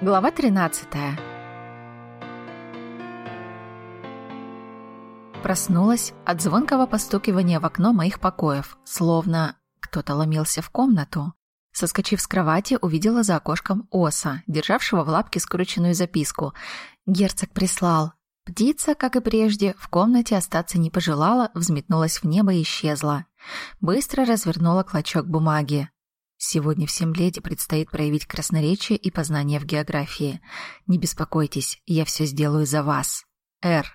Глава 13. Проснулась от звонкого постукивания в окно моих покоев, словно кто-то ломился в комнату. Соскочив с кровати, увидела за окошком оса, державшего в лапке скрученную записку. Герцог прислал. Птица, как и прежде, в комнате остаться не пожелала, взметнулась в небо и исчезла. Быстро развернула клочок бумаги. Сегодня всем леди предстоит проявить красноречие и познание в географии. Не беспокойтесь, я все сделаю за вас. Р.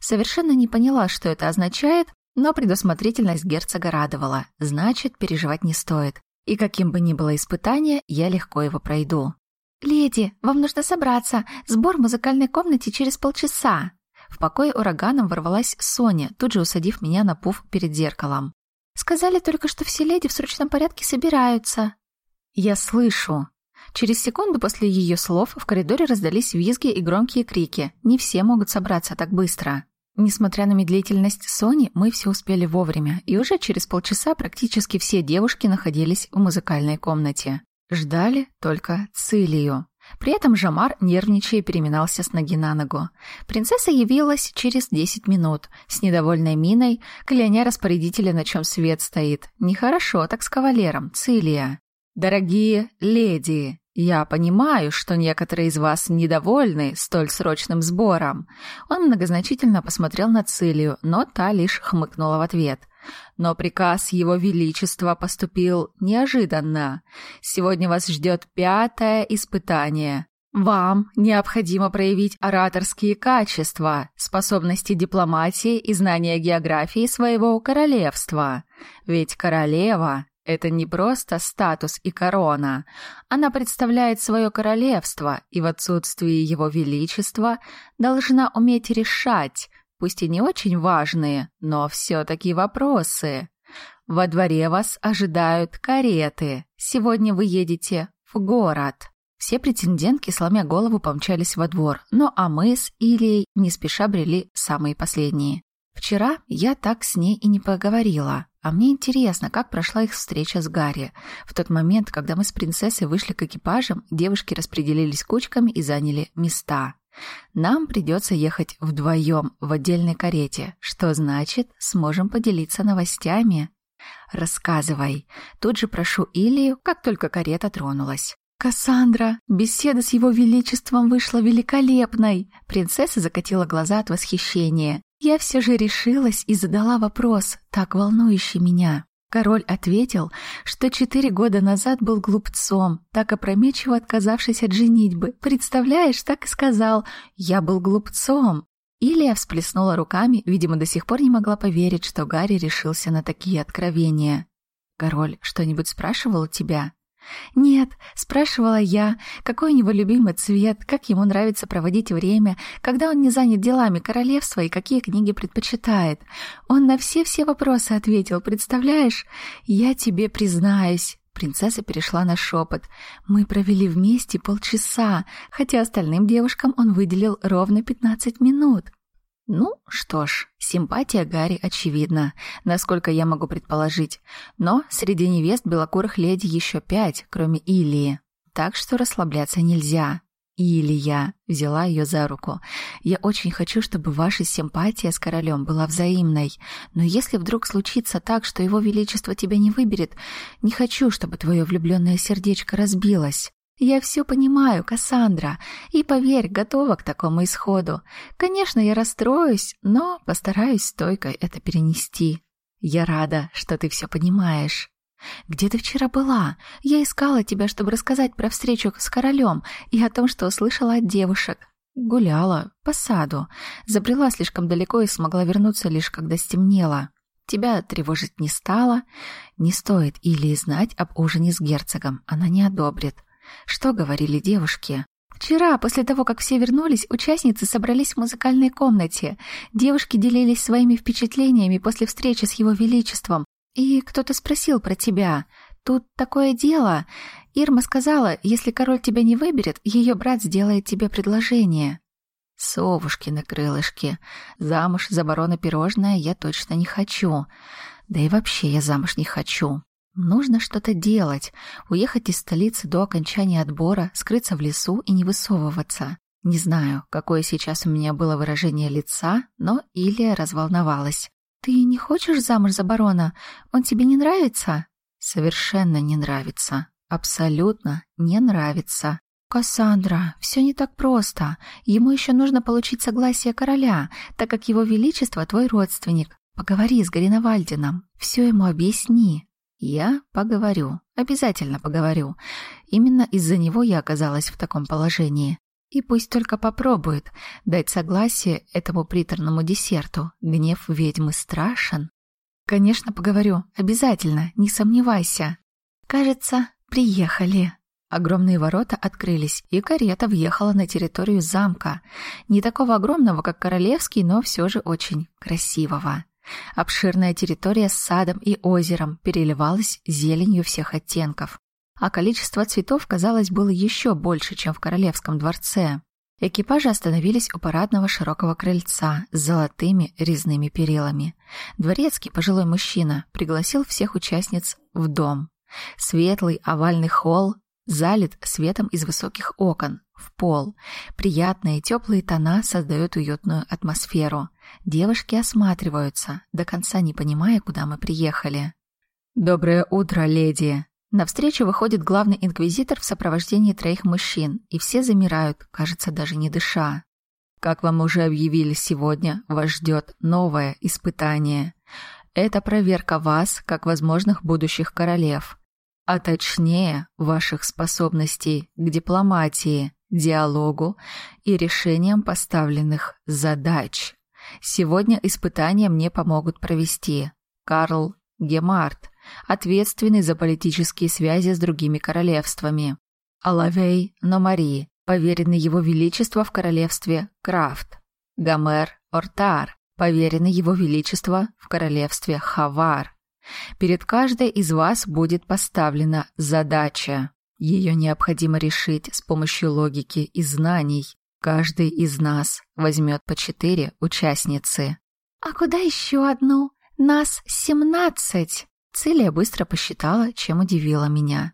Совершенно не поняла, что это означает, но предусмотрительность герцога радовала. Значит, переживать не стоит. И каким бы ни было испытание, я легко его пройду. «Леди, вам нужно собраться. Сбор в музыкальной комнате через полчаса». В покое ураганом ворвалась Соня, тут же усадив меня на пуф перед зеркалом. Сказали только, что все леди в срочном порядке собираются. Я слышу. Через секунду после ее слов в коридоре раздались визги и громкие крики. Не все могут собраться так быстро. Несмотря на медлительность Сони, мы все успели вовремя, и уже через полчаса практически все девушки находились в музыкальной комнате. Ждали только Цилию. При этом Жамар, нервничая, переминался с ноги на ногу. Принцесса явилась через десять минут, с недовольной миной, кляня распорядителя, на чем свет стоит. Нехорошо так с кавалером, Цилия. «Дорогие леди, я понимаю, что некоторые из вас недовольны столь срочным сбором». Он многозначительно посмотрел на Цилию, но та лишь хмыкнула в ответ – но приказ Его Величества поступил неожиданно. Сегодня вас ждет пятое испытание. Вам необходимо проявить ораторские качества, способности дипломатии и знания географии своего королевства. Ведь королева — это не просто статус и корона. Она представляет свое королевство и в отсутствии его величества должна уметь решать, пусть и не очень важные, но все-таки вопросы. Во дворе вас ожидают кареты. Сегодня вы едете в город. Все претендентки, сломя голову, помчались во двор, но а мы с Ильей не спеша брели самые последние. Вчера я так с ней и не поговорила, а мне интересно, как прошла их встреча с Гарри. В тот момент, когда мы с принцессой вышли к экипажам, девушки распределились кучками и заняли места. Нам придется ехать вдвоем в отдельной карете, что значит, сможем поделиться новостями. Рассказывай. Тут же прошу Илью, как только карета тронулась. «Кассандра, беседа с его величеством вышла великолепной!» Принцесса закатила глаза от восхищения. «Я все же решилась и задала вопрос, так волнующий меня. Король ответил, что четыре года назад был глупцом, так опрометчиво отказавшись от женитьбы. Представляешь, так и сказал «я был глупцом». Илья всплеснула руками, видимо, до сих пор не могла поверить, что Гарри решился на такие откровения. «Король что-нибудь спрашивал тебя?» «Нет», — спрашивала я, какой у него любимый цвет, как ему нравится проводить время, когда он не занят делами королевства и какие книги предпочитает. Он на все-все вопросы ответил, представляешь? Я тебе признаюсь. Принцесса перешла на шепот. Мы провели вместе полчаса, хотя остальным девушкам он выделил ровно пятнадцать минут. Ну, что ж, симпатия Гарри очевидна, насколько я могу предположить. Но среди невест белокурых леди еще пять, кроме Илии. Так что расслабляться нельзя. Илья взяла ее за руку. «Я очень хочу, чтобы ваша симпатия с королем была взаимной. Но если вдруг случится так, что его величество тебя не выберет, не хочу, чтобы твое влюбленное сердечко разбилось. Я все понимаю, Кассандра, и, поверь, готова к такому исходу. Конечно, я расстроюсь, но постараюсь стойко это перенести. Я рада, что ты все понимаешь. Где ты вчера была? Я искала тебя, чтобы рассказать про встречу с королем и о том, что услышала от девушек. Гуляла по саду, забрела слишком далеко и смогла вернуться лишь когда стемнело. Тебя тревожить не стало. Не стоит или знать об ужине с герцогом, она не одобрит. Что говорили девушки? Вчера, после того, как все вернулись, участницы собрались в музыкальной комнате. Девушки делились своими впечатлениями после встречи с его величеством. И кто-то спросил про тебя. Тут такое дело. Ирма сказала, если король тебя не выберет, ее брат сделает тебе предложение. Совушки на крылышке. Замуж за барона пирожное я точно не хочу. Да и вообще я замуж не хочу. Нужно что-то делать, уехать из столицы до окончания отбора, скрыться в лесу и не высовываться. Не знаю, какое сейчас у меня было выражение лица, но Илия разволновалась. «Ты не хочешь замуж за барона? Он тебе не нравится?» «Совершенно не нравится. Абсолютно не нравится». «Кассандра, все не так просто. Ему еще нужно получить согласие короля, так как его величество твой родственник. Поговори с Гариновальдином, все ему объясни». «Я поговорю, обязательно поговорю. Именно из-за него я оказалась в таком положении. И пусть только попробует дать согласие этому приторному десерту. Гнев ведьмы страшен». «Конечно, поговорю, обязательно, не сомневайся». «Кажется, приехали». Огромные ворота открылись, и карета въехала на территорию замка. Не такого огромного, как королевский, но все же очень красивого. Обширная территория с садом и озером переливалась зеленью всех оттенков. А количество цветов, казалось, было еще больше, чем в королевском дворце. Экипажи остановились у парадного широкого крыльца с золотыми резными перилами. Дворецкий, пожилой мужчина, пригласил всех участниц в дом. Светлый овальный холл залит светом из высоких окон, в пол. Приятные теплые тона создают уютную атмосферу. Девушки осматриваются, до конца не понимая, куда мы приехали. «Доброе утро, леди!» Навстречу выходит главный инквизитор в сопровождении троих мужчин, и все замирают, кажется, даже не дыша. Как вам уже объявили сегодня, вас ждет новое испытание. Это проверка вас, как возможных будущих королев а точнее ваших способностей к дипломатии, диалогу и решениям поставленных задач. Сегодня испытания мне помогут провести. Карл Гемарт, ответственный за политические связи с другими королевствами, Алавей Номари, поверенный его величество в королевстве Крафт, Гомер Ортар, поверенный его величество в королевстве Хавар, Перед каждой из вас будет поставлена задача. Ее необходимо решить с помощью логики и знаний. Каждый из нас возьмет по четыре участницы. «А куда еще одну? Нас семнадцать!» Целия быстро посчитала, чем удивила меня.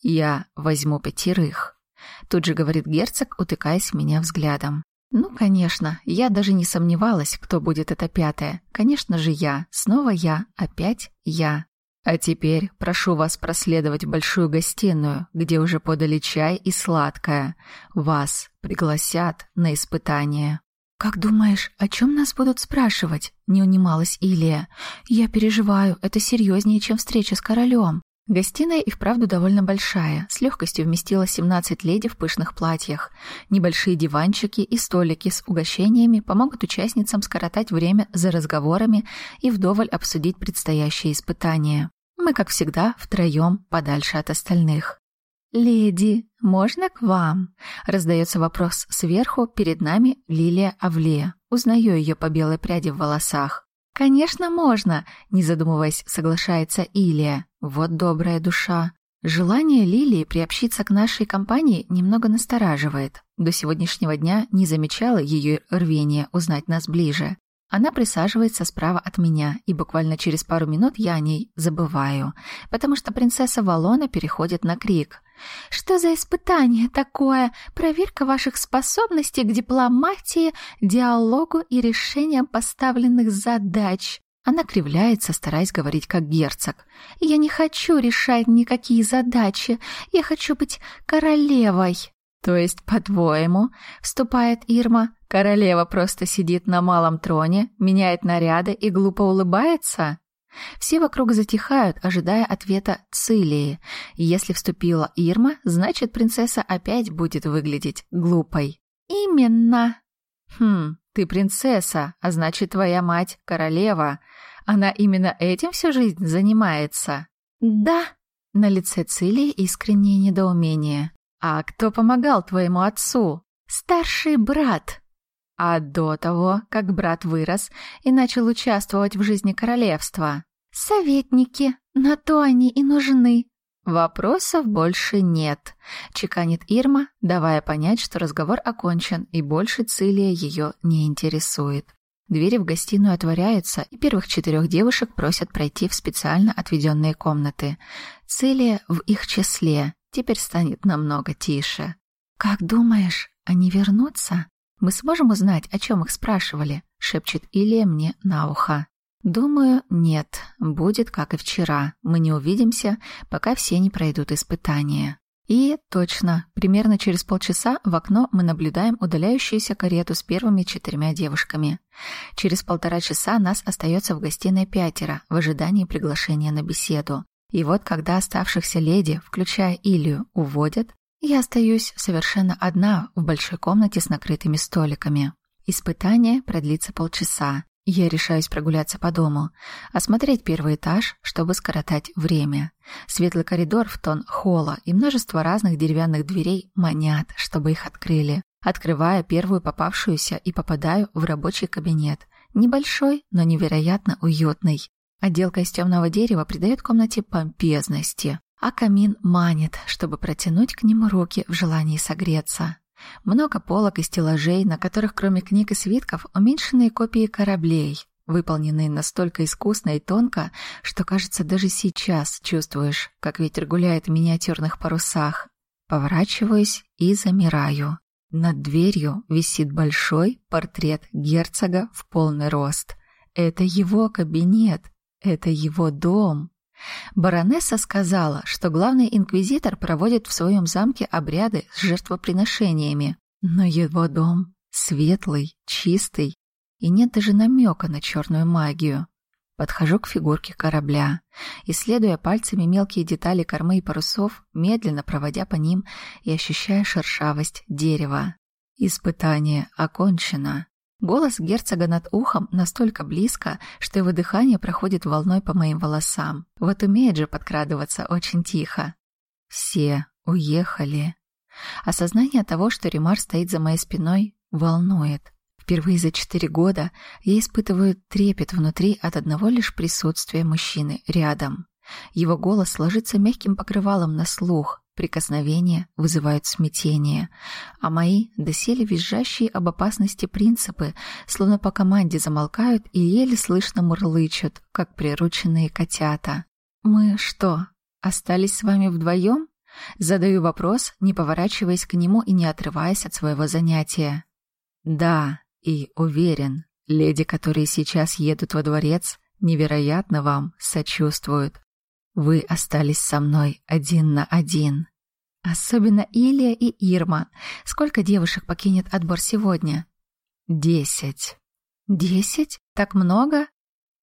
«Я возьму пятерых», — тут же говорит герцог, утыкаясь в меня взглядом. Ну, конечно, я даже не сомневалась, кто будет эта пятая. Конечно же я, снова я, опять я. А теперь прошу вас проследовать в большую гостиную, где уже подали чай и сладкое. Вас пригласят на испытание. «Как думаешь, о чем нас будут спрашивать?» — не унималась Илия. «Я переживаю, это серьезнее, чем встреча с королем». Гостиная и вправду довольно большая, с легкостью вместила 17 леди в пышных платьях. Небольшие диванчики и столики с угощениями помогут участницам скоротать время за разговорами и вдоволь обсудить предстоящие испытания. Мы, как всегда, втроем, подальше от остальных. «Леди, можно к вам?» — раздается вопрос сверху, перед нами Лилия Авле. Узнаю ее по белой пряди в волосах. «Конечно, можно!» — не задумываясь, соглашается Илия. «Вот добрая душа!» Желание Лилии приобщиться к нашей компании немного настораживает. До сегодняшнего дня не замечала ее рвения узнать нас ближе. Она присаживается справа от меня, и буквально через пару минут я о ней забываю, потому что принцесса Валона переходит на крик. Что за испытание такое? Проверка ваших способностей к дипломатии, диалогу и решениям поставленных задач. Она кривляется, стараясь говорить как герцог. «Я не хочу решать никакие задачи. Я хочу быть королевой». «То есть, по-твоему, — вступает Ирма, — королева просто сидит на малом троне, меняет наряды и глупо улыбается?» Все вокруг затихают, ожидая ответа Цилии. Если вступила Ирма, значит, принцесса опять будет выглядеть глупой. «Именно!» «Хм, ты принцесса, а значит, твоя мать — королева. Она именно этим всю жизнь занимается?» «Да!» На лице Цилии искреннее недоумение. «А кто помогал твоему отцу?» «Старший брат!» А до того, как брат вырос и начал участвовать в жизни королевства. «Советники, на то они и нужны». «Вопросов больше нет», — чеканит Ирма, давая понять, что разговор окончен и больше Цилия ее не интересует. Двери в гостиную отворяются, и первых четырех девушек просят пройти в специально отведенные комнаты. Целия в их числе. Теперь станет намного тише. «Как думаешь, они вернутся? Мы сможем узнать, о чем их спрашивали?» — шепчет Илья мне на ухо. «Думаю, нет. Будет, как и вчера. Мы не увидимся, пока все не пройдут испытания». И точно, примерно через полчаса в окно мы наблюдаем удаляющуюся карету с первыми четырьмя девушками. Через полтора часа нас остается в гостиной пятеро в ожидании приглашения на беседу. И вот когда оставшихся леди, включая Илью, уводят, я остаюсь совершенно одна в большой комнате с накрытыми столиками. Испытание продлится полчаса. Я решаюсь прогуляться по дому, осмотреть первый этаж, чтобы скоротать время. Светлый коридор в тон холла и множество разных деревянных дверей манят, чтобы их открыли. Открывая первую попавшуюся и попадаю в рабочий кабинет. Небольшой, но невероятно уютный. Отделка из темного дерева придает комнате помпезности, а камин манит, чтобы протянуть к нему руки в желании согреться. Много полок и стеллажей, на которых кроме книг и свитков уменьшенные копии кораблей, выполненные настолько искусно и тонко, что, кажется, даже сейчас чувствуешь, как ветер гуляет в миниатюрных парусах. Поворачиваюсь и замираю. Над дверью висит большой портрет герцога в полный рост. Это его кабинет, это его дом. Баронесса сказала, что главный инквизитор проводит в своем замке обряды с жертвоприношениями, но его дом светлый, чистый, и нет даже намека на черную магию. Подхожу к фигурке корабля, исследуя пальцами мелкие детали кормы и парусов, медленно проводя по ним и ощущая шершавость дерева. Испытание окончено. Голос герцога над ухом настолько близко, что его дыхание проходит волной по моим волосам. Вот умеет же подкрадываться очень тихо. Все уехали. Осознание того, что Римар стоит за моей спиной, волнует. Впервые за четыре года я испытываю трепет внутри от одного лишь присутствия мужчины рядом. Его голос ложится мягким покрывалом на слух, Прикосновения вызывают смятение, а мои доселе визжащие об опасности принципы, словно по команде замолкают и еле слышно мурлычут, как прирученные котята. «Мы что, остались с вами вдвоем?» Задаю вопрос, не поворачиваясь к нему и не отрываясь от своего занятия. «Да, и уверен, леди, которые сейчас едут во дворец, невероятно вам сочувствуют. Вы остались со мной один на один. Особенно Илья и Ирма. Сколько девушек покинет отбор сегодня? Десять. Десять? Так много?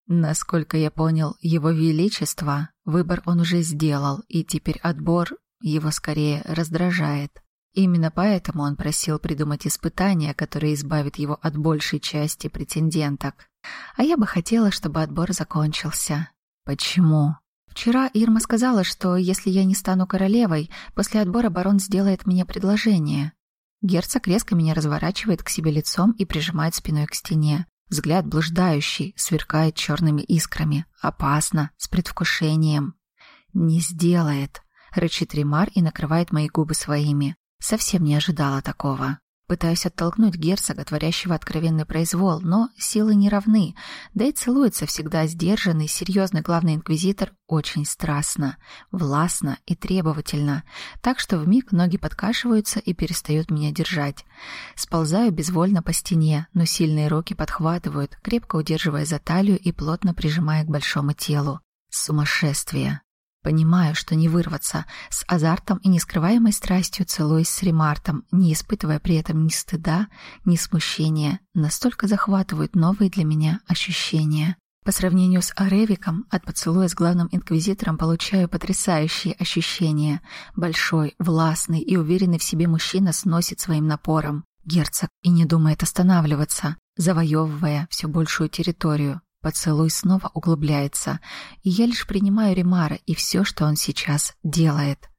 Насколько я понял, его величество, выбор он уже сделал, и теперь отбор его скорее раздражает. Именно поэтому он просил придумать испытание, которое избавит его от большей части претенденток. А я бы хотела, чтобы отбор закончился. Почему? Вчера Ирма сказала, что если я не стану королевой, после отбора барон сделает мне предложение. Герцог резко меня разворачивает к себе лицом и прижимает спиной к стене. Взгляд блуждающий, сверкает черными искрами. Опасно, с предвкушением. «Не сделает», — рычит Римар и накрывает мои губы своими. Совсем не ожидала такого. Пытаюсь оттолкнуть герцога, творящего откровенный произвол, но силы не равны, да и целуется всегда сдержанный, серьезный главный инквизитор очень страстно, властно и требовательно, так что вмиг ноги подкашиваются и перестают меня держать. Сползаю безвольно по стене, но сильные руки подхватывают, крепко удерживая за талию и плотно прижимая к большому телу. Сумасшествие. Понимаю, что не вырваться, с азартом и нескрываемой страстью целуясь с Ремартом, не испытывая при этом ни стыда, ни смущения, настолько захватывают новые для меня ощущения. По сравнению с Аревиком, от поцелуя с главным инквизитором получаю потрясающие ощущения. Большой, властный и уверенный в себе мужчина сносит своим напором. Герцог и не думает останавливаться, завоевывая все большую территорию. Поцелуй снова углубляется, и я лишь принимаю Ремара и все, что он сейчас делает.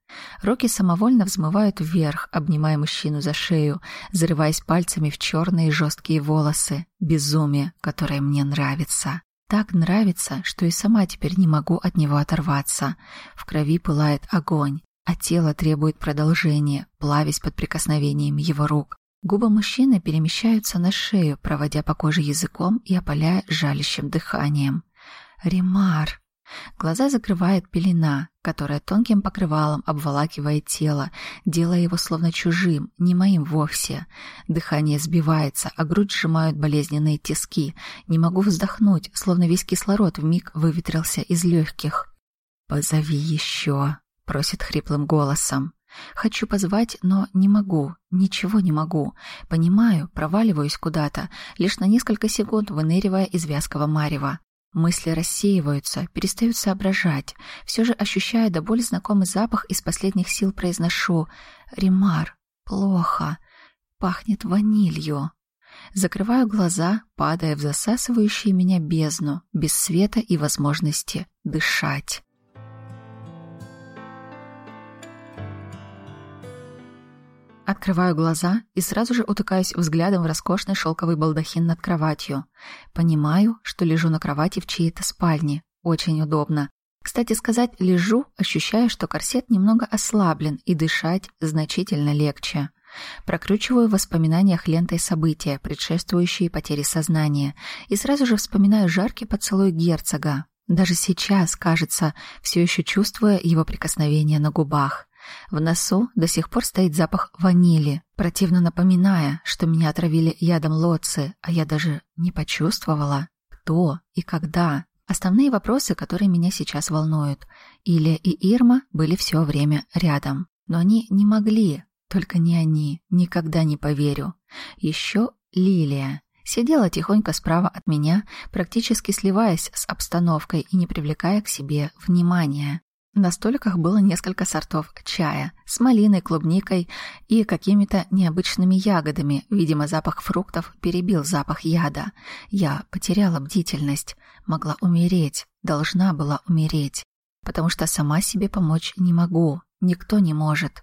Руки самовольно взмывают вверх, обнимая мужчину за шею, зарываясь пальцами в черные жесткие волосы. Безумие, которое мне нравится. Так нравится, что и сама теперь не могу от него оторваться. В крови пылает огонь, а тело требует продолжения, плавясь под прикосновением его рук. Губы мужчины перемещаются на шею, проводя по коже языком и опаляя жалящим дыханием. Ремар. Глаза закрывает пелена, которая тонким покрывалом обволакивает тело, делая его словно чужим, не моим вовсе. Дыхание сбивается, а грудь сжимают болезненные тиски. Не могу вздохнуть, словно весь кислород вмиг выветрился из легких. «Позови еще», — просит хриплым голосом. Хочу позвать, но не могу, ничего не могу. Понимаю, проваливаюсь куда-то, лишь на несколько секунд выныривая из вязкого марева. Мысли рассеиваются, перестают соображать. Все же ощущая до боли знакомый запах, из последних сил произношу «Ремар, плохо, пахнет ванилью». Закрываю глаза, падая в засасывающие меня бездну, без света и возможности дышать. Открываю глаза и сразу же утыкаюсь взглядом в роскошный шелковый балдахин над кроватью. Понимаю, что лежу на кровати в чьей-то спальне. Очень удобно. Кстати сказать, лежу, ощущая, что корсет немного ослаблен и дышать значительно легче. Прокручиваю в воспоминаниях лентой события, предшествующие потере сознания, и сразу же вспоминаю жаркий поцелуй герцога. Даже сейчас, кажется, все еще чувствуя его прикосновение на губах. В носу до сих пор стоит запах ванили, противно напоминая, что меня отравили ядом лоци, а я даже не почувствовала, кто и когда. Основные вопросы, которые меня сейчас волнуют. Илья и Ирма были все время рядом. Но они не могли, только не они, никогда не поверю. Еще Лилия. Сидела тихонько справа от меня, практически сливаясь с обстановкой и не привлекая к себе внимания. На столиках было несколько сортов чая с малиной, клубникой и какими-то необычными ягодами. Видимо, запах фруктов перебил запах яда. Я потеряла бдительность, могла умереть, должна была умереть, потому что сама себе помочь не могу, никто не может.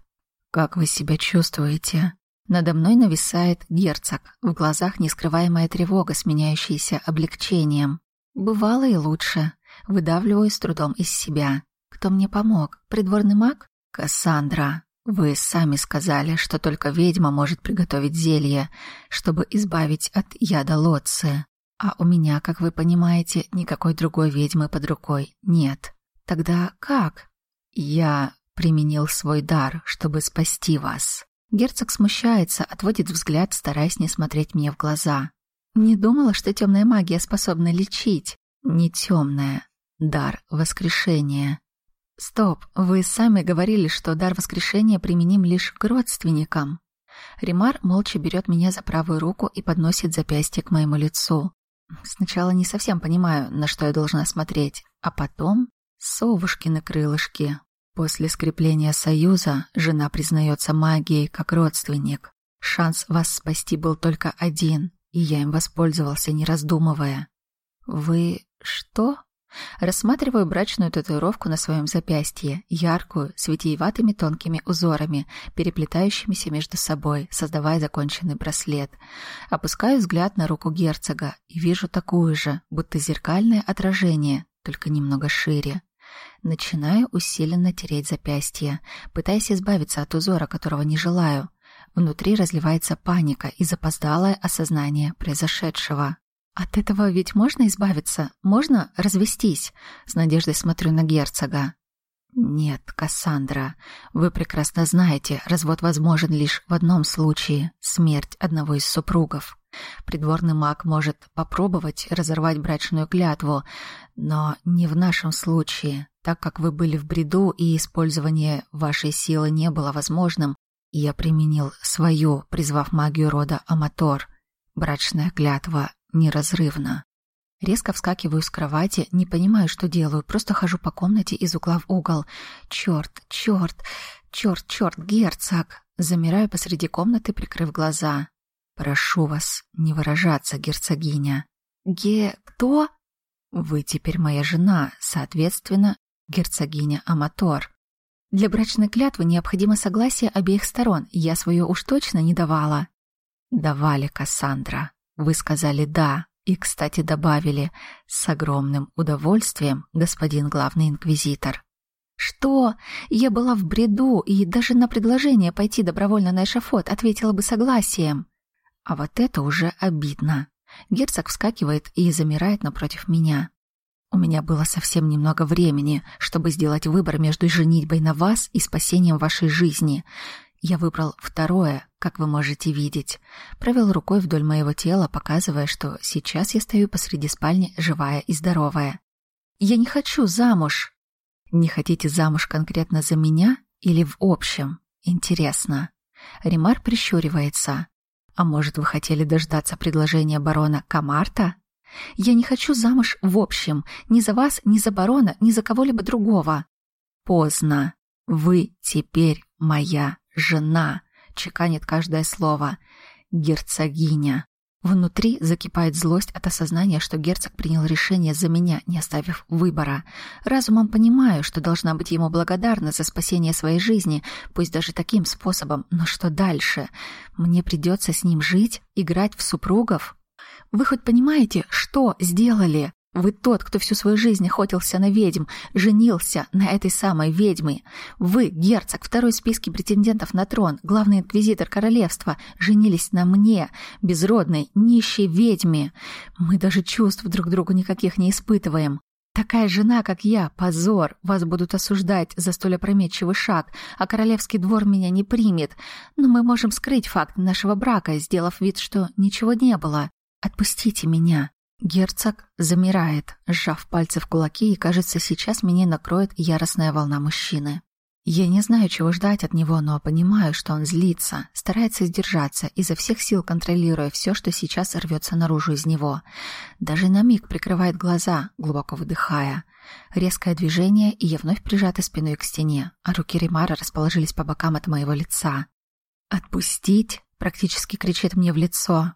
Как вы себя чувствуете? Надо мной нависает герцог, в глазах нескрываемая тревога, сменяющаяся облегчением. Бывало и лучше. Выдавливаю с трудом из себя. Кто мне помог? Придворный маг? Кассандра. Вы сами сказали, что только ведьма может приготовить зелье, чтобы избавить от яда Лотцы. А у меня, как вы понимаете, никакой другой ведьмы под рукой нет. Тогда как? Я применил свой дар, чтобы спасти вас. Герцог смущается, отводит взгляд, стараясь не смотреть мне в глаза. Не думала, что темная магия способна лечить. Не темная. Дар воскрешения. Стоп, вы сами говорили, что дар воскрешения применим лишь к родственникам. Римар молча берет меня за правую руку и подносит запястье к моему лицу. Сначала не совсем понимаю, на что я должна смотреть, а потом совушкины крылышки. После скрепления союза жена признается магией как родственник. Шанс вас спасти был только один, и я им воспользовался, не раздумывая. Вы что? Рассматриваю брачную татуировку на своем запястье, яркую, с витиеватыми тонкими узорами, переплетающимися между собой, создавая законченный браслет. Опускаю взгляд на руку герцога и вижу такую же, будто зеркальное отражение, только немного шире. Начинаю усиленно тереть запястье, пытаясь избавиться от узора, которого не желаю. Внутри разливается паника и запоздалое осознание произошедшего. От этого ведь можно избавиться? Можно развестись? С надеждой смотрю на герцога. Нет, Кассандра, вы прекрасно знаете, развод возможен лишь в одном случае — смерть одного из супругов. Придворный маг может попробовать разорвать брачную клятву, но не в нашем случае, так как вы были в бреду и использование вашей силы не было возможным, я применил свою, призвав магию рода Аматор. Брачная клятва неразрывно. Резко вскакиваю с кровати, не понимаю, что делаю, просто хожу по комнате из угла в угол. Черт, черт, черт, черт, герцог! Замираю посреди комнаты, прикрыв глаза. Прошу вас не выражаться, герцогиня. Ге... кто? Вы теперь моя жена, соответственно, герцогиня Аматор. Для брачной клятвы необходимо согласие обеих сторон, я свое уж точно не давала. Давали, Кассандра. Вы сказали «да», и, кстати, добавили «с огромным удовольствием, господин главный инквизитор». «Что? Я была в бреду и даже на предложение пойти добровольно на эшафот ответила бы согласием». А вот это уже обидно. Герцог вскакивает и замирает напротив меня. У меня было совсем немного времени, чтобы сделать выбор между женитьбой на вас и спасением вашей жизни. Я выбрал второе, как вы можете видеть. Провел рукой вдоль моего тела, показывая, что сейчас я стою посреди спальни, живая и здоровая. Я не хочу замуж. Не хотите замуж конкретно за меня или в общем? Интересно. Римар прищуривается. А может, вы хотели дождаться предложения барона Камарта? Я не хочу замуж в общем, ни за вас, ни за барона, ни за кого-либо другого. Поздно. Вы теперь моя жена, чеканит каждое слово. Герцогиня. Внутри закипает злость от осознания, что герцог принял решение за меня, не оставив выбора. Разумом понимаю, что должна быть ему благодарна за спасение своей жизни, пусть даже таким способом. Но что дальше? Мне придется с ним жить, играть в супругов? Вы хоть понимаете, что сделали? Вы тот, кто всю свою жизнь охотился на ведьм, женился на этой самой ведьме. Вы, герцог, второй в списке претендентов на трон, главный инквизитор королевства, женились на мне, безродной, нищей ведьме. Мы даже чувств друг другу никаких не испытываем. Такая жена, как я, позор. Вас будут осуждать за столь опрометчивый шаг, а королевский двор меня не примет. Но мы можем скрыть факт нашего брака, сделав вид, что ничего не было. Отпустите меня. Герцог замирает, сжав пальцы в кулаки, и, кажется, сейчас меня накроет яростная волна мужчины. Я не знаю, чего ждать от него, но понимаю, что он злится, старается сдержаться, изо всех сил контролируя все, что сейчас рвется наружу из него. Даже на миг прикрывает глаза, глубоко выдыхая. Резкое движение, и я вновь прижата спиной к стене, а руки Римара расположились по бокам от моего лица. «Отпустить?» — практически кричит мне в лицо.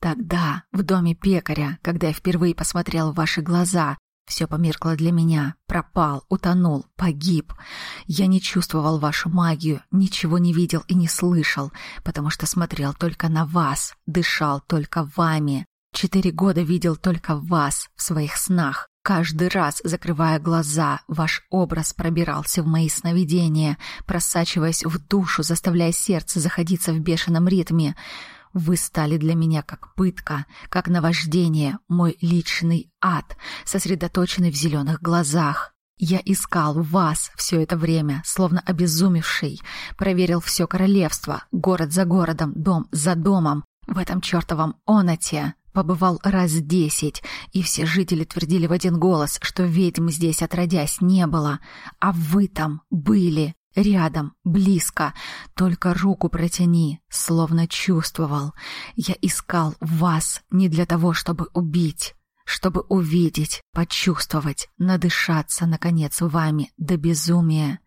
Тогда, в доме пекаря, когда я впервые посмотрел в ваши глаза, все померкло для меня, пропал, утонул, погиб. Я не чувствовал вашу магию, ничего не видел и не слышал, потому что смотрел только на вас, дышал только вами. Четыре года видел только вас в своих снах. Каждый раз, закрывая глаза, ваш образ пробирался в мои сновидения, просачиваясь в душу, заставляя сердце заходиться в бешеном ритме. Вы стали для меня как пытка, как наваждение, мой личный ад, сосредоточенный в зеленых глазах. Я искал вас все это время, словно обезумевший, проверил все королевство, город за городом, дом за домом, в этом чертовом оноте. Побывал раз десять, и все жители твердили в один голос, что ведьм здесь отродясь не было, а вы там были, Рядом, близко, только руку протяни, словно чувствовал. Я искал вас не для того, чтобы убить, чтобы увидеть, почувствовать, надышаться, наконец, вами до безумия.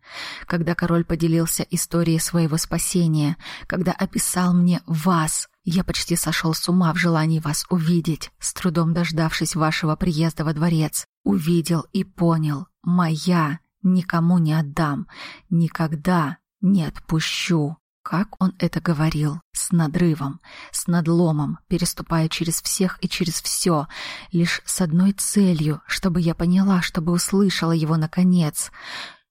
Когда король поделился историей своего спасения, когда описал мне вас, я почти сошел с ума в желании вас увидеть, с трудом дождавшись вашего приезда во дворец. Увидел и понял, моя Никому не отдам, никогда не отпущу. Как он это говорил? С надрывом, с надломом, переступая через всех и через все, лишь с одной целью, чтобы я поняла, чтобы услышала его наконец.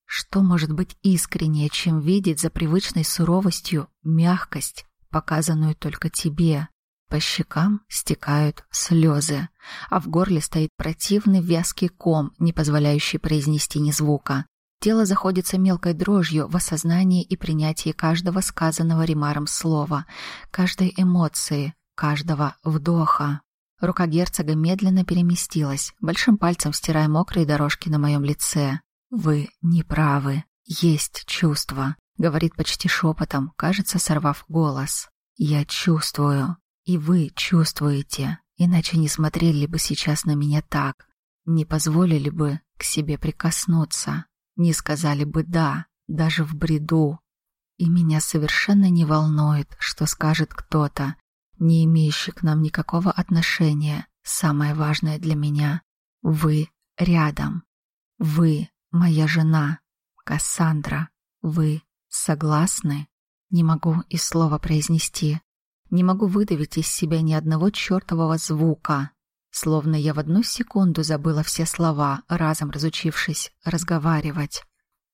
Что может быть искреннее, чем видеть за привычной суровостью мягкость, показанную только тебе? По щекам стекают слезы, а в горле стоит противный вязкий ком, не позволяющий произнести ни звука. Тело заходится мелкой дрожью в осознании и принятии каждого сказанного Римаром слова, каждой эмоции, каждого вдоха. Рука герцога медленно переместилась, большим пальцем стирая мокрые дорожки на моем лице. «Вы не правы. Есть чувство», — говорит почти шепотом, кажется, сорвав голос. «Я чувствую. И вы чувствуете, иначе не смотрели бы сейчас на меня так, не позволили бы к себе прикоснуться, не сказали бы «да», даже в бреду. И меня совершенно не волнует, что скажет кто-то, не имеющий к нам никакого отношения. Самое важное для меня — вы рядом. Вы — моя жена, Кассандра. Вы согласны? Не могу и слова произнести. Не могу выдавить из себя ни одного чертового звука. Словно я в одну секунду забыла все слова, разом разучившись разговаривать.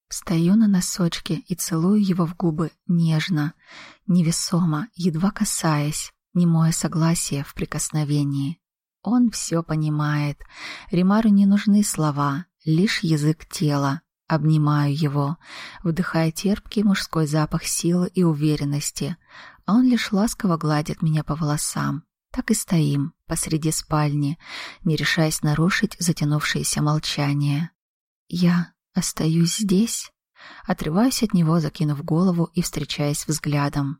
Встаю на носочки и целую его в губы нежно, невесомо, едва касаясь. немое согласие в прикосновении. Он все понимает. Римару не нужны слова, лишь язык тела. Обнимаю его, вдыхая терпкий мужской запах силы и уверенности, а он лишь ласково гладит меня по волосам. Так и стоим посреди спальни, не решаясь нарушить затянувшееся молчание. Я остаюсь здесь, отрываюсь от него, закинув голову и встречаясь взглядом.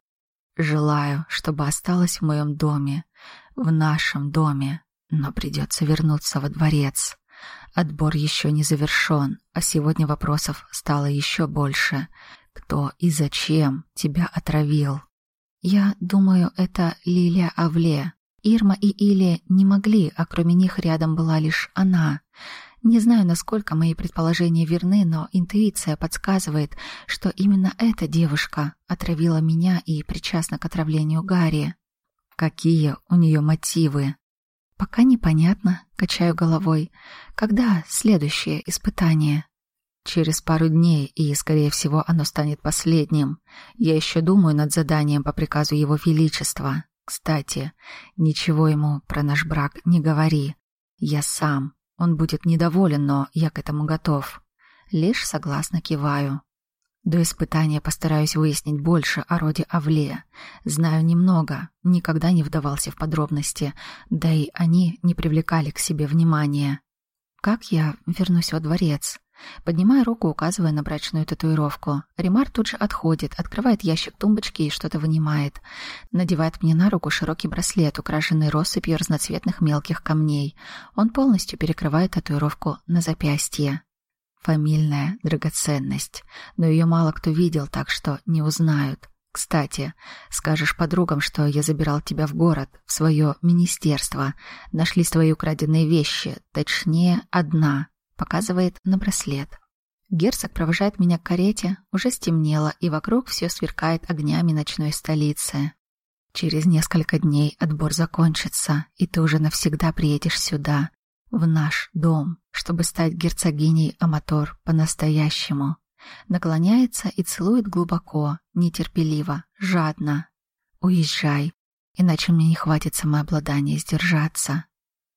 Желаю, чтобы осталась в моем доме, в нашем доме, но придется вернуться во дворец. Отбор еще не завершен, а сегодня вопросов стало еще больше. Кто и зачем тебя отравил? Я думаю, это Лилия Авле. Ирма и Илия не могли, а кроме них рядом была лишь она. Не знаю, насколько мои предположения верны, но интуиция подсказывает, что именно эта девушка отравила меня и причастна к отравлению Гарри. Какие у нее мотивы? Пока непонятно, качаю головой. Когда следующее испытание? Через пару дней, и, скорее всего, оно станет последним. Я еще думаю над заданием по приказу Его Величества. Кстати, ничего ему про наш брак не говори. Я сам. Он будет недоволен, но я к этому готов. Лишь согласно киваю. До испытания постараюсь выяснить больше о роде Авле. Знаю немного, никогда не вдавался в подробности, да и они не привлекали к себе внимания. Как я вернусь во дворец? Поднимая руку, указывая на брачную татуировку. Римар тут же отходит, открывает ящик тумбочки и что-то вынимает. Надевает мне на руку широкий браслет, украшенный россыпью разноцветных мелких камней. Он полностью перекрывает татуировку на запястье. Фамильная драгоценность, но ее мало кто видел, так что не узнают. Кстати, скажешь подругам, что я забирал тебя в город, в свое министерство. Нашлись твои украденные вещи, точнее, одна. Показывает на браслет. Герцог провожает меня к карете, уже стемнело, и вокруг все сверкает огнями ночной столицы. Через несколько дней отбор закончится, и ты уже навсегда приедешь сюда, в наш дом, чтобы стать герцогиней Аматор по-настоящему. Наклоняется и целует глубоко, нетерпеливо, жадно. Уезжай, иначе мне не хватит самообладания сдержаться.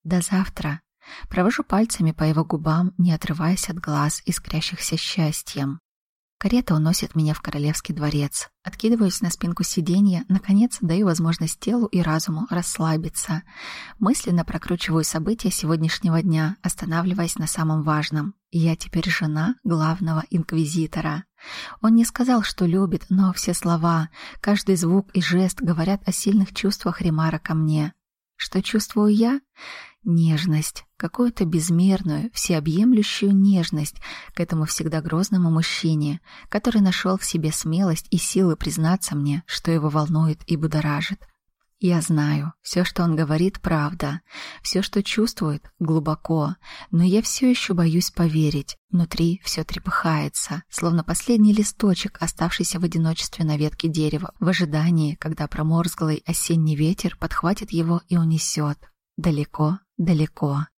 До завтра. Провожу пальцами по его губам, не отрываясь от глаз, искрящихся счастьем. Карета уносит меня в королевский дворец. Откидываюсь на спинку сиденья, наконец даю возможность телу и разуму расслабиться. Мысленно прокручиваю события сегодняшнего дня, останавливаясь на самом важном. Я теперь жена главного инквизитора. Он не сказал, что любит, но все слова, каждый звук и жест говорят о сильных чувствах Ремара ко мне. Что чувствую я? Нежность, какую-то безмерную, всеобъемлющую нежность к этому всегда грозному мужчине, который нашел в себе смелость и силы признаться мне, что его волнует и будоражит. Я знаю, все, что он говорит, правда, все, что чувствует, глубоко, но я все еще боюсь поверить. Внутри все трепыхается, словно последний листочек, оставшийся в одиночестве на ветке дерева, в ожидании, когда проморзглый осенний ветер подхватит его и унесет далеко далеко